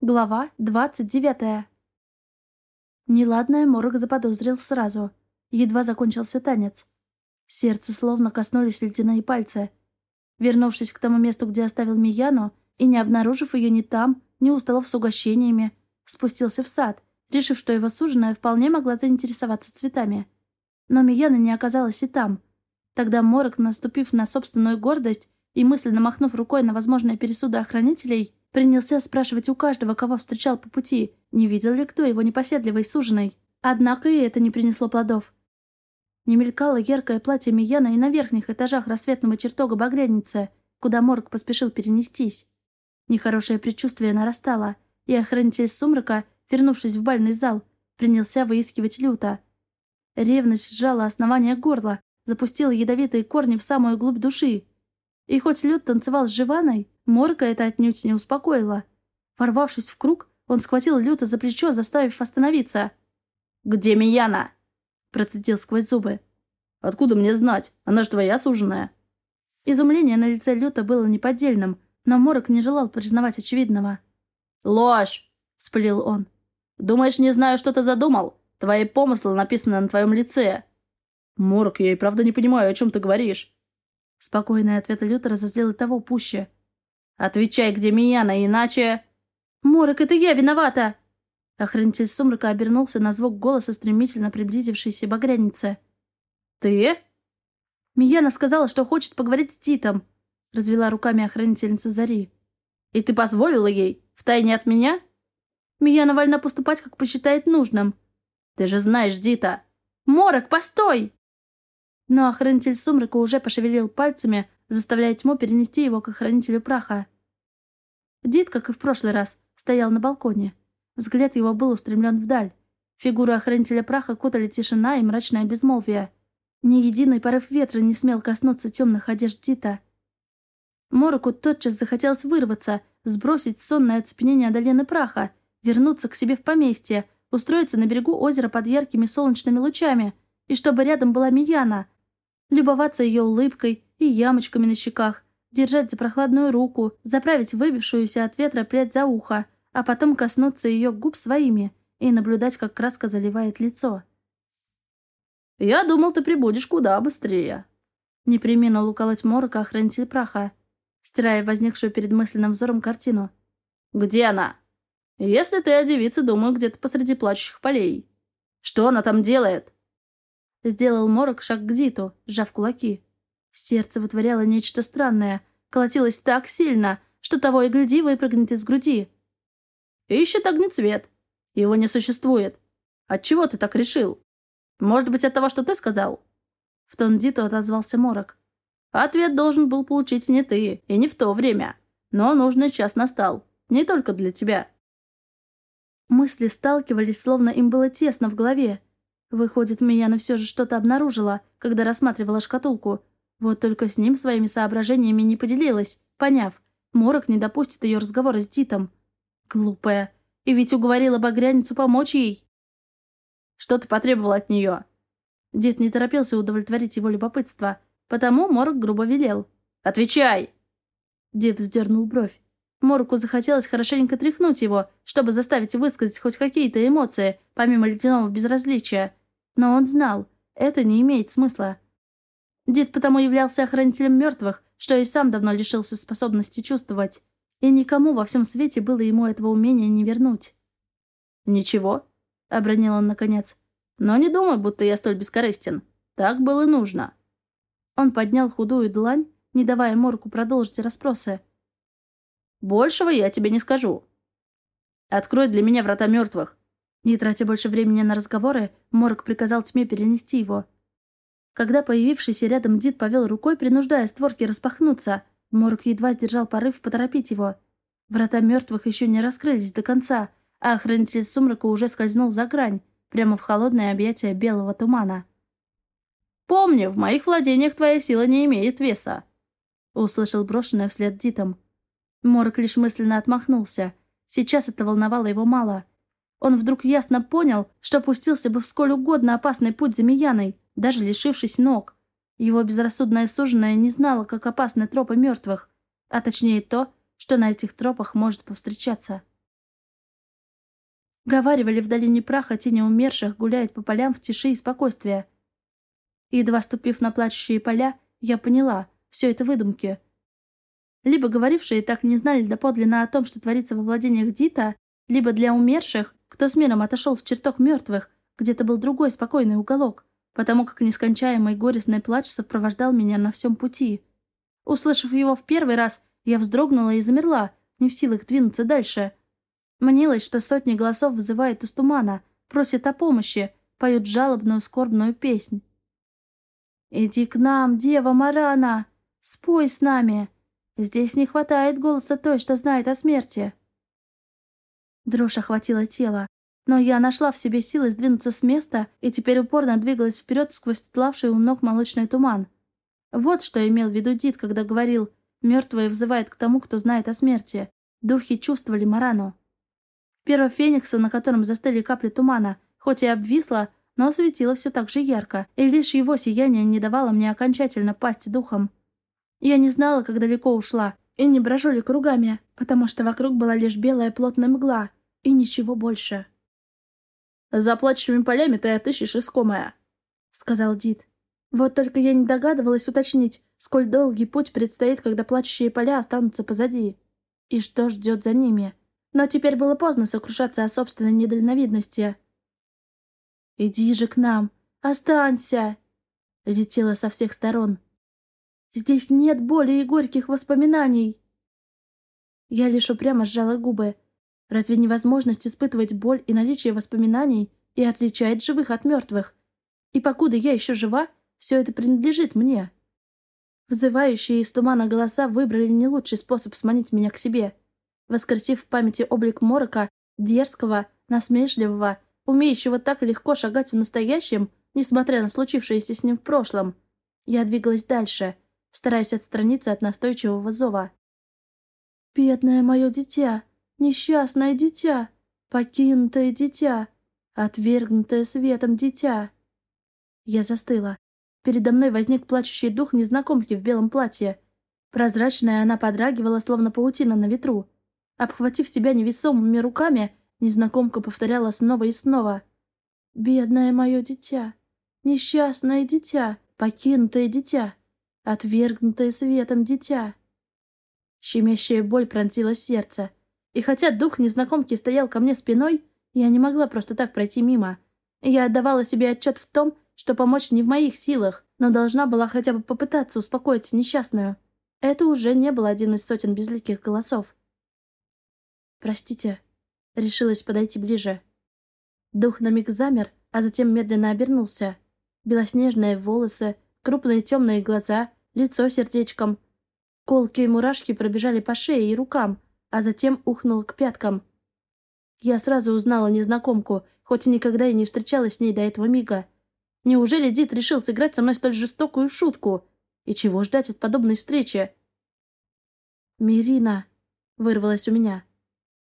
Глава двадцать девятая. Неладное Морок заподозрил сразу. Едва закончился танец. Сердце словно коснулись ледяные пальцы. Вернувшись к тому месту, где оставил Мияну, и не обнаружив ее ни там, ни у столов с угощениями, спустился в сад, решив, что его суженая вполне могла заинтересоваться цветами. Но Мияна не оказалась и там. Тогда Морок, наступив на собственную гордость и мысленно махнув рукой на возможные пересуды охранителей, Принялся спрашивать у каждого, кого встречал по пути, не видел ли кто его непоседливой суженой. Однако и это не принесло плодов. Не мелькало яркое платье Мияна и на верхних этажах рассветного чертога багряницы, куда морг поспешил перенестись. Нехорошее предчувствие нарастало, и охранитель сумрака, вернувшись в бальный зал, принялся выискивать люто. Ревность сжала основание горла, запустила ядовитые корни в самую глубь души. И хоть Люд танцевал с Живаной, Морка это отнюдь не успокоило. Ворвавшись в круг, он схватил Люта за плечо, заставив остановиться. «Где Мияна?» Процедил сквозь зубы. «Откуда мне знать? Она же твоя суженая». Изумление на лице Люта было неподдельным, но Морок не желал признавать очевидного. «Ложь!» — вспылил он. «Думаешь, не знаю, что ты задумал? Твои помыслы написаны на твоем лице». «Морок, я и правда не понимаю, о чем ты говоришь». Спокойный ответ Люта разозлил того пуще. «Отвечай, где Мияна, иначе...» «Морок, это я виновата!» Охранитель сумрака обернулся на звук голоса стремительно приблизившейся багряницы. «Ты?» Мияна сказала, что хочет поговорить с Титом. Развела руками охранительница Зари. «И ты позволила ей? Втайне от меня?» Мияна вольна поступать, как посчитает нужным. «Ты же знаешь Дита!» «Морок, постой!» Но охранитель сумрака уже пошевелил пальцами, заставляя тьму перенести его к охранителю праха. Дид, как и в прошлый раз, стоял на балконе. Взгляд его был устремлен вдаль. Фигуру охранителя праха кутали тишина и мрачное безмолвие. Ни единый порыв ветра не смел коснуться темных одежд Дита. Мороку тотчас захотелось вырваться, сбросить сонное оцепенение долины праха, вернуться к себе в поместье, устроиться на берегу озера под яркими солнечными лучами, и чтобы рядом была Мияна, любоваться ее улыбкой и ямочками на щеках, держать за прохладную руку, заправить выбившуюся от ветра прядь за ухо, а потом коснуться ее губ своими и наблюдать, как краска заливает лицо. «Я думал, ты прибудешь куда быстрее», — не приминул уколоть морока охранитель праха, стирая возникшую перед мысленным взором картину. «Где она?» «Если ты о девице, думаю, где-то посреди плачущих полей. Что она там делает?» Сделал морок шаг к Диту, сжав кулаки. Сердце вытворяло нечто странное, колотилось так сильно, что того и гляди выпрыгнет из груди. «Ищет огнецвет. Его не существует. Отчего ты так решил? Может быть, от того, что ты сказал?» В тон Диту отозвался Морок. «Ответ должен был получить не ты, и не в то время. Но нужный час настал. Не только для тебя». Мысли сталкивались, словно им было тесно в голове. Выходит, Мияна все же что-то обнаружила, когда рассматривала шкатулку, вот только с ним своими соображениями не поделилась, поняв, Морок не допустит ее разговора с Дитом. Глупая. И ведь уговорила Багряницу помочь ей. Что ты потребовал от нее? Дед не торопился удовлетворить его любопытство, потому Морок грубо велел. «Отвечай!» Дед вздернул бровь. Морку захотелось хорошенько тряхнуть его, чтобы заставить высказать хоть какие-то эмоции, помимо ледяного безразличия. Но он знал, это не имеет смысла. Дед потому являлся охранителем мертвых, что и сам давно лишился способности чувствовать. И никому во всем свете было ему этого умения не вернуть. «Ничего», — обронил он наконец. «Но не думай, будто я столь бескорыстен. Так было нужно». Он поднял худую длань, не давая Морку продолжить расспросы. «Большего я тебе не скажу. Открой для меня врата мертвых». Не тратя больше времени на разговоры, Морок приказал тьме перенести его. Когда появившийся рядом Дид повел рукой, принуждая створки распахнуться, Морок едва сдержал порыв поторопить его. Врата мертвых еще не раскрылись до конца, а охранитель сумрака уже скользнул за грань, прямо в холодное объятие белого тумана. «Помни, в моих владениях твоя сила не имеет веса», — услышал брошенное вслед Дитом. Морок лишь мысленно отмахнулся. Сейчас это волновало его мало. Он вдруг ясно понял, что пустился бы в сколь угодно опасный путь за Мияной, даже лишившись ног. Его безрассудная суженая не знала, как опасны тропы мертвых, а точнее то, что на этих тропах может повстречаться. Говаривали, в долине праха тени умерших гуляет по полям в тиши и спокойствии. Едва ступив на плачущие поля, я поняла, все это выдумки. Либо говорившие так не знали доподлинно о том, что творится во владениях Дита, либо для умерших, кто с миром отошел в чертог мертвых, где-то был другой спокойный уголок, потому как нескончаемый горестный плач сопровождал меня на всем пути. Услышав его в первый раз, я вздрогнула и замерла, не в силах двинуться дальше. Мнилось, что сотни голосов вызывают из тумана, просят о помощи, поют жалобную скорбную песнь. «Иди к нам, дева Марана! Спой с нами! Здесь не хватает голоса той, что знает о смерти!» Дрожь охватила тело, но я нашла в себе силы сдвинуться с места и теперь упорно двигалась вперед сквозь стлавший у ног молочный туман. Вот что имел в виду Дид, когда говорил «мертвые взывают к тому, кто знает о смерти». Духи чувствовали Марану. Перо Феникса, на котором застыли капли тумана, хоть и обвисло, но светило все так же ярко, и лишь его сияние не давало мне окончательно пасть духом. Я не знала, как далеко ушла, и не брожу ли кругами, потому что вокруг была лишь белая плотная мгла, и ничего больше. «За плачущими полями ты отыщешь искомое», — сказал Дид. Вот только я не догадывалась уточнить, сколь долгий путь предстоит, когда плачущие поля останутся позади. И что ждет за ними. Но теперь было поздно сокрушаться о собственной недальновидности. «Иди же к нам! Останься!» Летела со всех сторон. «Здесь нет боли и горьких воспоминаний!» Я лишь упрямо сжала губы. Разве невозможность испытывать боль и наличие воспоминаний и отличает живых от мертвых? И покуда я еще жива, все это принадлежит мне. Взывающие из тумана голоса выбрали не лучший способ сманить меня к себе — воскресив в памяти облик Морока, дерзкого, насмешливого, умеющего так легко шагать в настоящем, несмотря на случившееся с ним в прошлом. Я двигалась дальше, стараясь отстраниться от настойчивого зова. «Бедное мое дитя! Несчастное дитя! Покинутое дитя! Отвергнутое светом дитя!» Я застыла. Передо мной возник плачущий дух незнакомки в белом платье. Прозрачная она подрагивала, словно паутина на ветру. Обхватив себя невесомыми руками, незнакомка повторяла снова и снова. «Бедное мое дитя! Несчастное дитя! Покинутое дитя! Отвергнутое светом дитя!» Щемящая боль пронзила сердце. И хотя дух незнакомки стоял ко мне спиной, я не могла просто так пройти мимо. Я отдавала себе отчет в том, что помочь не в моих силах, но должна была хотя бы попытаться успокоить несчастную. Это уже не был один из сотен безликих голосов. «Простите», — решилась подойти ближе. Дух на миг замер, а затем медленно обернулся. Белоснежные волосы, крупные темные глаза, лицо сердечком. Колки и мурашки пробежали по шее и рукам, а затем ухнул к пяткам. Я сразу узнала незнакомку, хоть и никогда и не встречалась с ней до этого мига. Неужели Дит решил сыграть со мной столь жестокую шутку? И чего ждать от подобной встречи? «Мирина», — вырвалось у меня.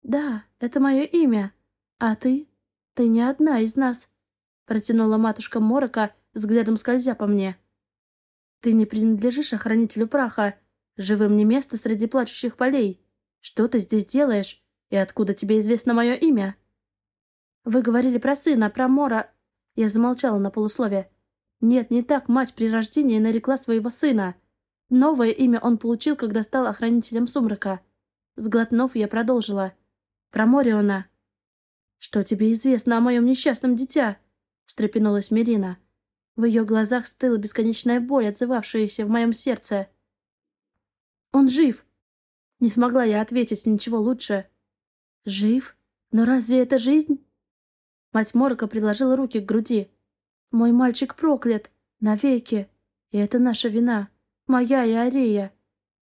«Да, это мое имя. А ты? Ты не одна из нас», — протянула матушка Морока, взглядом скользя по мне. «Ты не принадлежишь охранителю праха. Живым не место среди плачущих полей. Что ты здесь делаешь? И откуда тебе известно мое имя?» «Вы говорили про сына, про Мора...» Я замолчала на полуслове. «Нет, не так мать при рождении нарекла своего сына. Новое имя он получил, когда стал охранителем сумрака». Сглотнув, я продолжила. Про Мориона. «Что тебе известно о моем несчастном дитя?» — встрепенулась Мирина. В ее глазах стыла бесконечная боль, отзывавшаяся в моем сердце. «Он жив!» Не смогла я ответить ничего лучше. «Жив? Но разве это жизнь?» Мать Морока приложила руки к груди. «Мой мальчик проклят! Навеки! И это наша вина! Моя и Ария!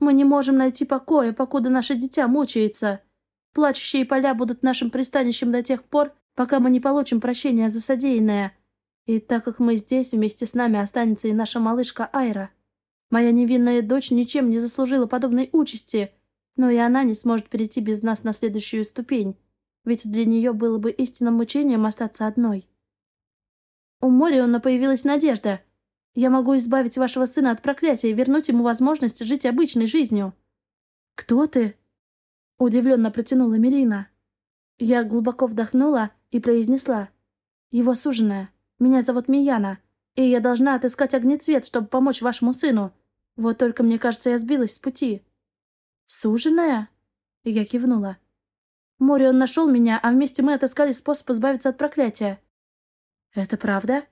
Мы не можем найти покоя, покуда наше дитя мучается!» Плачущие поля будут нашим пристанищем до тех пор, пока мы не получим прощения за содеянное. И так как мы здесь, вместе с нами останется и наша малышка Айра. Моя невинная дочь ничем не заслужила подобной участи, но и она не сможет перейти без нас на следующую ступень, ведь для нее было бы истинным мучением остаться одной. У Мориона появилась надежда. Я могу избавить вашего сына от проклятия и вернуть ему возможность жить обычной жизнью. «Кто ты?» Удивленно протянула Мелина. Я глубоко вдохнула и произнесла. «Его суженая. Меня зовут Мияна, и я должна отыскать огнецвет, чтобы помочь вашему сыну. Вот только мне кажется, я сбилась с пути». «Суженая?» Я кивнула. Морион нашел меня, а вместе мы отыскали способ избавиться от проклятия. Это правда?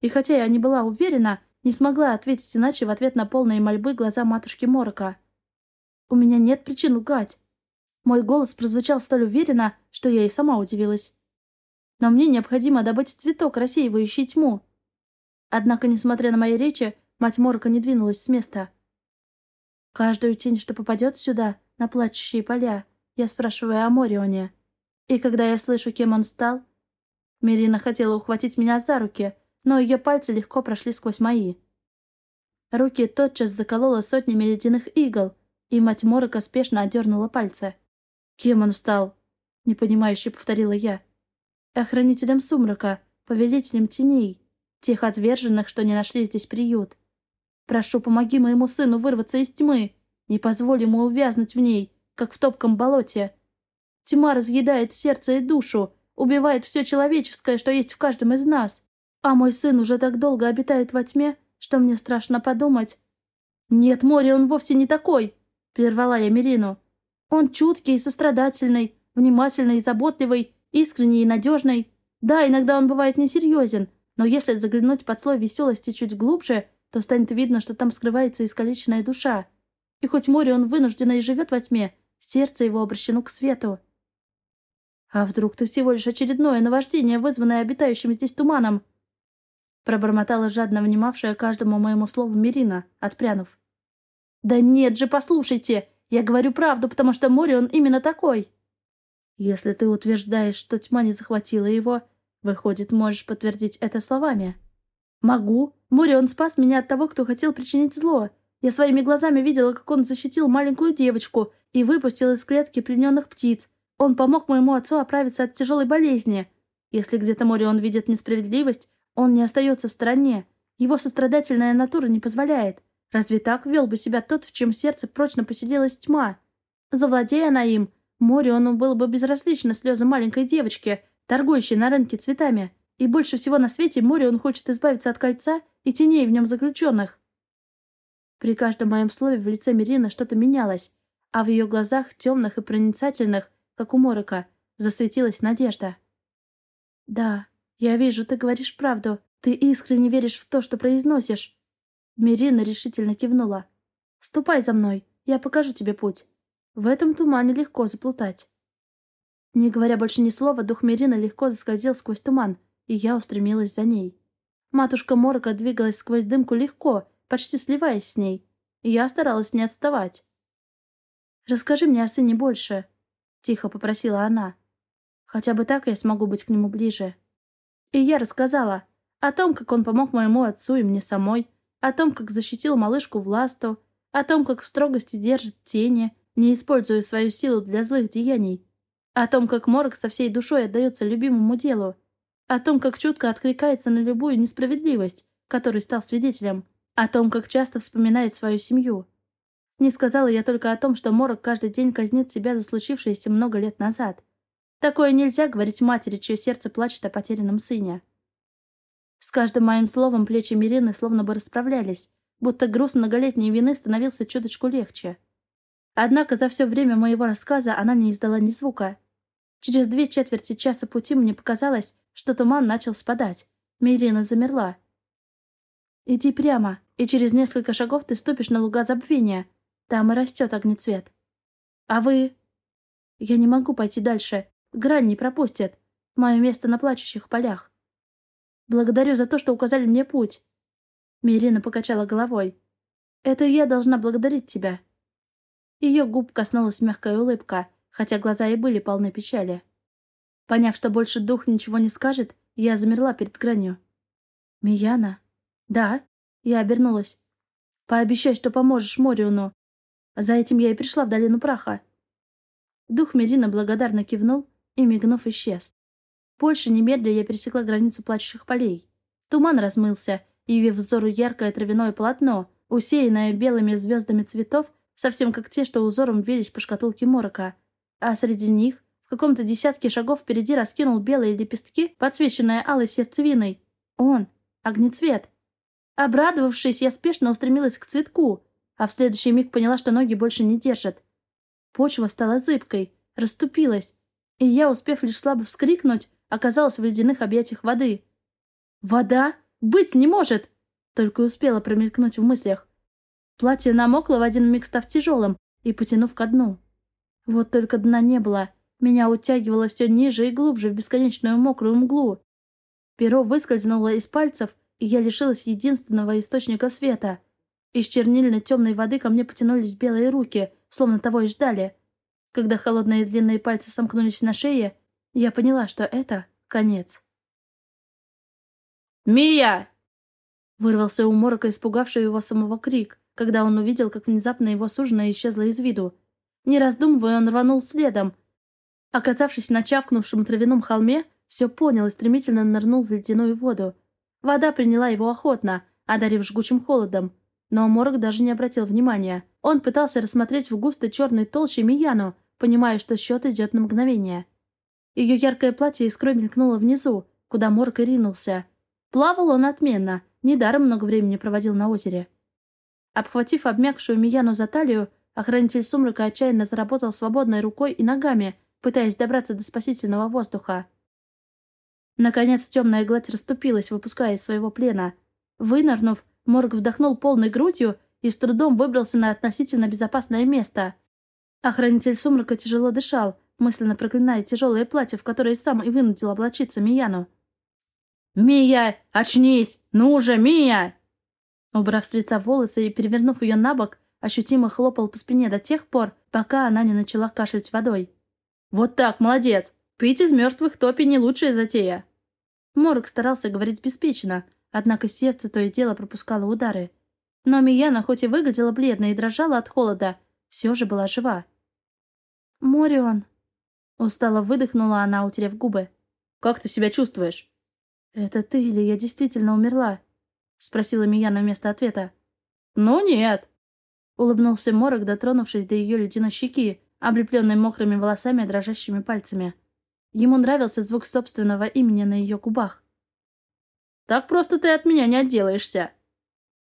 И хотя я не была уверена, не смогла ответить иначе в ответ на полные мольбы глаза матушки Морока. У меня нет причин лгать. Мой голос прозвучал столь уверенно, что я и сама удивилась. Но мне необходимо добыть цветок, рассеивающий тьму. Однако, несмотря на мои речи, мать Морока не двинулась с места. Каждую тень, что попадет сюда, на плачущие поля, я спрашиваю о Морионе. И когда я слышу, кем он стал... Мирина хотела ухватить меня за руки, но ее пальцы легко прошли сквозь мои. Руки тотчас заколола сотнями ледяных игл, и мать Морока спешно отдернула пальцы. «Кем он стал?» — непонимающе повторила я. «Охранителем сумрака, повелителем теней, тех отверженных, что не нашли здесь приют. Прошу, помоги моему сыну вырваться из тьмы, не позволь ему увязнуть в ней, как в топком болоте. Тьма разъедает сердце и душу, убивает все человеческое, что есть в каждом из нас. А мой сын уже так долго обитает во тьме, что мне страшно подумать. «Нет, море, он вовсе не такой!» — прервала я Мирину. «Он чуткий и сострадательный, внимательный и заботливый, искренний и надежный. Да, иногда он бывает несерьезен, но если заглянуть под слой веселости чуть глубже, то станет видно, что там скрывается искалеченная душа. И хоть море он вынужденно и живет во тьме, Сердце его обращено к свету. «А вдруг ты всего лишь очередное наваждение, вызванное обитающим здесь туманом?» Пробормотала жадно внимавшая каждому моему слову Мирина, отпрянув. «Да нет же, послушайте! Я говорю правду, потому что море он именно такой!» «Если ты утверждаешь, что тьма не захватила его, выходит, можешь подтвердить это словами?» «Могу. Море он спас меня от того, кто хотел причинить зло. Я своими глазами видела, как он защитил маленькую девочку, и выпустил из клетки плененных птиц. Он помог моему отцу оправиться от тяжелой болезни. Если где-то море он видит несправедливость, он не остается в стороне. Его сострадательная натура не позволяет. Разве так вел бы себя тот, в чем сердце прочно поселилась тьма? Завладея она им, море он было бы безразлично слезы маленькой девочки, торгующей на рынке цветами. И больше всего на свете море он хочет избавиться от кольца и теней в нем заключенных. При каждом моем слове в лице Мирины что-то менялось а в ее глазах, темных и проницательных, как у Морока, засветилась надежда. «Да, я вижу, ты говоришь правду. Ты искренне веришь в то, что произносишь». Мирина решительно кивнула. «Ступай за мной, я покажу тебе путь. В этом тумане легко заплутать». Не говоря больше ни слова, дух Мирина легко заскользил сквозь туман, и я устремилась за ней. Матушка Морока двигалась сквозь дымку легко, почти сливаясь с ней, и я старалась не отставать. «Расскажи мне о сыне больше», — тихо попросила она. «Хотя бы так я смогу быть к нему ближе». И я рассказала о том, как он помог моему отцу и мне самой, о том, как защитил малышку Власту, о том, как в строгости держит тени, не используя свою силу для злых деяний, о том, как Морок со всей душой отдается любимому делу, о том, как чутко откликается на любую несправедливость, которой стал свидетелем, о том, как часто вспоминает свою семью. Не сказала я только о том, что Морок каждый день казнит себя за случившееся много лет назад. Такое нельзя говорить матери, чье сердце плачет о потерянном сыне. С каждым моим словом плечи Мирины словно бы расправлялись, будто груз многолетней вины становился чуточку легче. Однако за все время моего рассказа она не издала ни звука. Через две четверти часа пути мне показалось, что туман начал спадать. Мирина замерла. «Иди прямо, и через несколько шагов ты ступишь на луга забвения», там и растет огнецвет. А вы... Я не могу пойти дальше. Грань не пропустит. Мое место на плачущих полях. Благодарю за то, что указали мне путь. Мирина покачала головой. Это я должна благодарить тебя. Ее губ коснулась мягкая улыбка, хотя глаза и были полны печали. Поняв, что больше дух ничего не скажет, я замерла перед гранью. «Мияна?» «Да?» Я обернулась. «Пообещай, что поможешь Мориону. За этим я и пришла в долину праха. Дух Мерина благодарно кивнул и, мигнув, исчез. Больше немедля я пересекла границу плачущих полей. Туман размылся, явив взору яркое травяное полотно, усеянное белыми звездами цветов, совсем как те, что узором велись по шкатулке морока. А среди них, в каком-то десятке шагов впереди раскинул белые лепестки, подсвеченные алой сердцевиной. Он. Огнецвет. Обрадовавшись, я спешно устремилась к цветку, а в следующий миг поняла, что ноги больше не держат. Почва стала зыбкой, расступилась, и я, успев лишь слабо вскрикнуть, оказалась в ледяных объятиях воды. «Вода? Быть не может!» Только успела промелькнуть в мыслях. Платье намокло в один миг, став тяжелым и потянув ко дну. Вот только дна не было. Меня утягивало все ниже и глубже в бесконечную мокрую мглу. Перо выскользнуло из пальцев, и я лишилась единственного источника света. Из чернильной темной воды ко мне потянулись белые руки, словно того и ждали. Когда холодные длинные пальцы сомкнулись на шее, я поняла, что это конец. «Мия!» Вырвался у Морока, испугавший его самого крик, когда он увидел, как внезапно его суженая исчезла из виду. Не раздумывая, он рванул следом, Оказавшись на чавкнувшем травяном холме, все понял и стремительно нырнул в ледяную воду. Вода приняла его охотно, одарив жгучим холодом. Но Морок даже не обратил внимания. Он пытался рассмотреть в густой черной толще Мияну, понимая, что счет идет на мгновение. Ее яркое платье искрой мелькнуло внизу, куда Морок и ринулся. Плавал он отменно, недаром много времени проводил на озере. Обхватив обмякшую Мияну за талию, охранитель сумрака отчаянно заработал свободной рукой и ногами, пытаясь добраться до спасительного воздуха. Наконец темная гладь расступилась, выпуская из своего плена. Вынырнув, Морг вдохнул полной грудью и с трудом выбрался на относительно безопасное место. Охранитель сумрака тяжело дышал, мысленно проклиная тяжелое платье, в которое сам и вынудил облачиться Мияну. «Мия, очнись! Ну же, Мия!» Убрав с лица волосы и перевернув ее на бок, ощутимо хлопал по спине до тех пор, пока она не начала кашлять водой. «Вот так, молодец! Пить из мертвых топи не лучшая затея!» Морок старался говорить беспечно, однако сердце то и дело пропускало удары. Но Мияна, хоть и выглядела бледно и дрожала от холода, все же была жива. «Морион!» Устало выдохнула она, утерев губы. «Как ты себя чувствуешь?» «Это ты или я действительно умерла?» Спросила Мияна вместо ответа. «Ну нет!» Улыбнулся Морок, дотронувшись до ее ледяной щеки, облепленной мокрыми волосами и дрожащими пальцами. Ему нравился звук собственного имени на ее губах. «Так просто ты от меня не отделаешься!»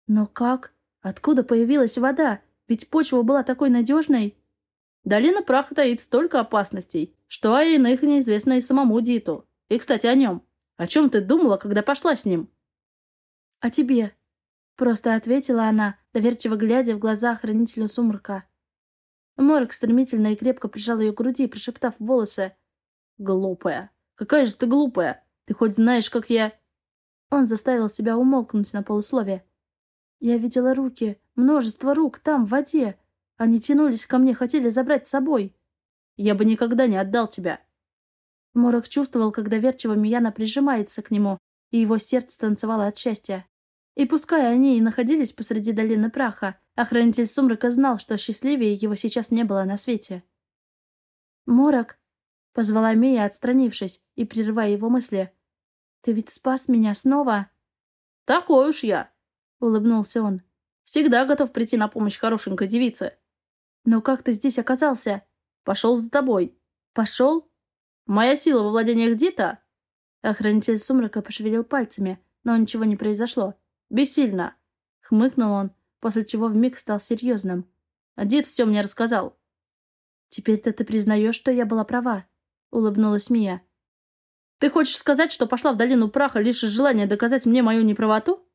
«Но как? Откуда появилась вода? Ведь почва была такой надежной!» «Долина праха таит столько опасностей, что о иных неизвестно и самому Диту. И, кстати, о нем. О чем ты думала, когда пошла с ним?» «О тебе», — просто ответила она, доверчиво глядя в глаза хранителю сумрака. Морок стремительно и крепко прижал ее к груди, прошептав в волосы. «Глупая! Какая же ты глупая! Ты хоть знаешь, как я...» Он заставил себя умолкнуть на полуслове. «Я видела руки, множество рук там, в воде. Они тянулись ко мне, хотели забрать с собой. Я бы никогда не отдал тебя». Морок чувствовал, как доверчиво Мияна прижимается к нему, и его сердце танцевало от счастья. И пускай они и находились посреди долины праха, охранитель сумрака знал, что счастливее его сейчас не было на свете. «Морок!» — позвала Мия, отстранившись и прерывая его мысли. «Ты ведь спас меня снова?» «Такой уж я!» — улыбнулся он. «Всегда готов прийти на помощь хорошенькой девице». «Но как ты здесь оказался?» «Пошел за тобой». «Пошел?» «Моя сила во владениях Дита?» Охранитель сумрака пошевелил пальцами, но ничего не произошло. Бессильно!» Хмыкнул он, после чего вмиг стал серьезным. «Дед все мне рассказал». «Теперь-то ты признаешь, что я была права», — улыбнулась Мия. «Ты хочешь сказать, что пошла в долину праха лишь из желания доказать мне мою неправоту?»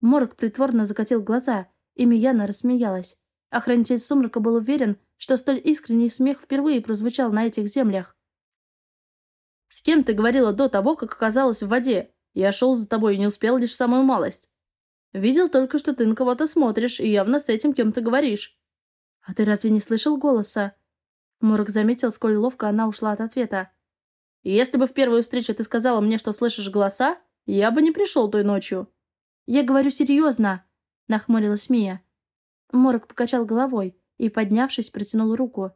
Морг притворно закатил глаза, и Мияна рассмеялась. Охранитель сумрака был уверен, что столь искренний смех впервые прозвучал на этих землях. «С кем ты говорила до того, как оказалась в воде?» Я шел за тобой и не успел лишь самую малость. Видел только, что ты на кого-то смотришь и явно с этим кем-то говоришь. А ты разве не слышал голоса? Морок заметил, сколь ловко она ушла от ответа. Если бы в первую встречу ты сказала мне, что слышишь голоса, я бы не пришел той ночью. Я говорю серьезно, нахмурилась Мия. Морок покачал головой и, поднявшись, протянул руку.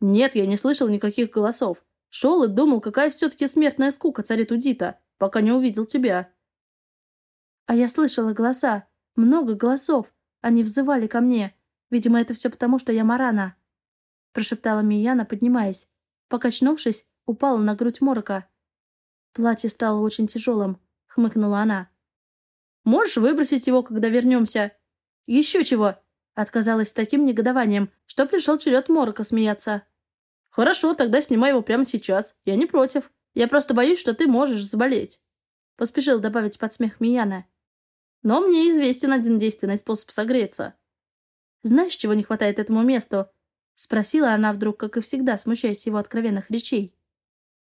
Нет, я не слышал никаких голосов. Шел и думал, какая все-таки смертная скука царит у Дита пока не увидел тебя». А я слышала голоса. Много голосов. Они взывали ко мне. Видимо, это все потому, что я Марана. Прошептала Мияна, поднимаясь. Покачнувшись, упала на грудь Морока. Платье стало очень тяжелым, хмыкнула она. Можешь выбросить его, когда вернемся? Еще чего? Отказалась с таким негодованием, что пришел черед Морока смеяться. Хорошо, тогда снимай его прямо сейчас. Я не против. Я просто боюсь, что ты можешь заболеть. Поспешил добавить под смех Мияна. Но мне известен один действенный способ согреться. Знаешь, чего не хватает этому месту? Спросила она вдруг, как и всегда, смущаясь его откровенных речей.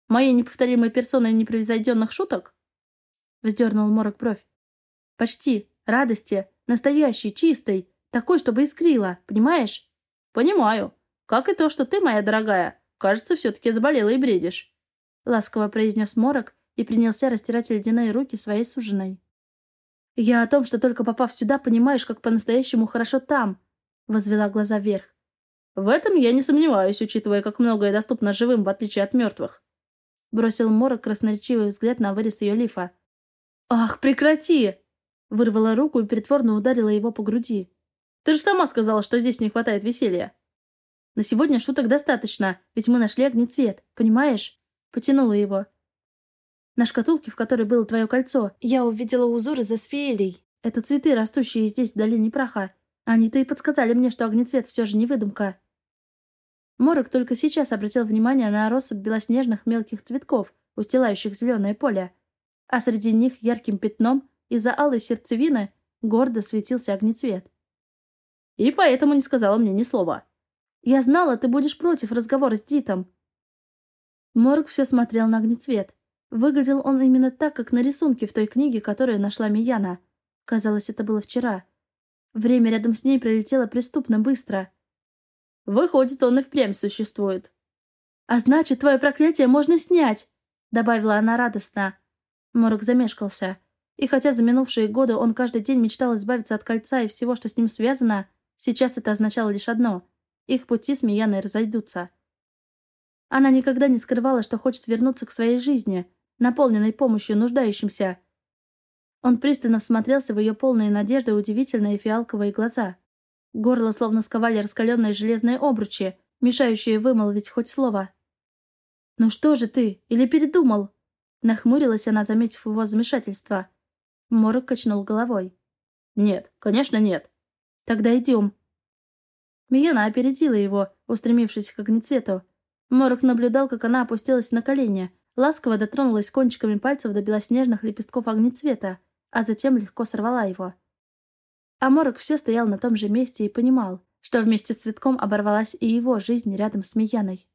Моей неповторимой персоной непревзойденных шуток? Вздернул Морок бровь. Почти. Радости. Настоящей, чистой. Такой, чтобы искрила. Понимаешь? Понимаю. Как и то, что ты, моя дорогая, кажется, все-таки заболела и бредишь. Ласково произнес Морок и принялся растирать ледяные руки своей суженой. «Я о том, что только попав сюда, понимаешь, как по-настоящему хорошо там», — возвела глаза вверх. «В этом я не сомневаюсь, учитывая, как многое доступно живым, в отличие от мертвых». Бросил Морок красноречивый взгляд на вырез ее лифа. «Ах, прекрати!» Вырвала руку и притворно ударила его по груди. «Ты же сама сказала, что здесь не хватает веселья». «На сегодня шуток достаточно, ведь мы нашли огнецвет, понимаешь?» Потянула его. На шкатулке, в которой было твое кольцо, я увидела узор из асфиелей. Это цветы, растущие здесь, в долине праха. Они-то и подсказали мне, что огнецвет все же не выдумка. Морок только сейчас обратил внимание на россыпь белоснежных мелких цветков, устилающих зеленое поле. А среди них ярким пятном из-за алой сердцевины гордо светился огнецвет. «И поэтому не сказала мне ни слова». «Я знала, ты будешь против разговора с Дитом». Морг все смотрел на огнецвет. Выглядел он именно так, как на рисунке в той книге, которую нашла Мияна. Казалось, это было вчера. Время рядом с ней пролетело преступно быстро. «Выходит, он и впрямь существует». «А значит, твое проклятие можно снять!» — добавила она радостно. Морок замешкался. И хотя за минувшие годы он каждый день мечтал избавиться от кольца и всего, что с ним связано, сейчас это означало лишь одно — их пути с Мияной разойдутся. Она никогда не скрывала, что хочет вернуться к своей жизни — наполненной помощью нуждающимся. Он пристально всмотрелся в ее полные надежды удивительные фиалковые глаза. Горло словно сковали раскаленные железные обручи, мешающие вымолвить хоть слово. «Ну что же ты? Или передумал?» Нахмурилась она, заметив его замешательство. Морок качнул головой. «Нет, конечно, нет». «Тогда идем». Мияна опередила его, устремившись к огнецвету. Морок наблюдал, как она опустилась на колени, Ласково дотронулась кончиками пальцев до белоснежных лепестков огнецвета, а затем легко сорвала его. Аморок все стоял на том же месте и понимал, что вместе с цветком оборвалась и его жизнь рядом с Мияной.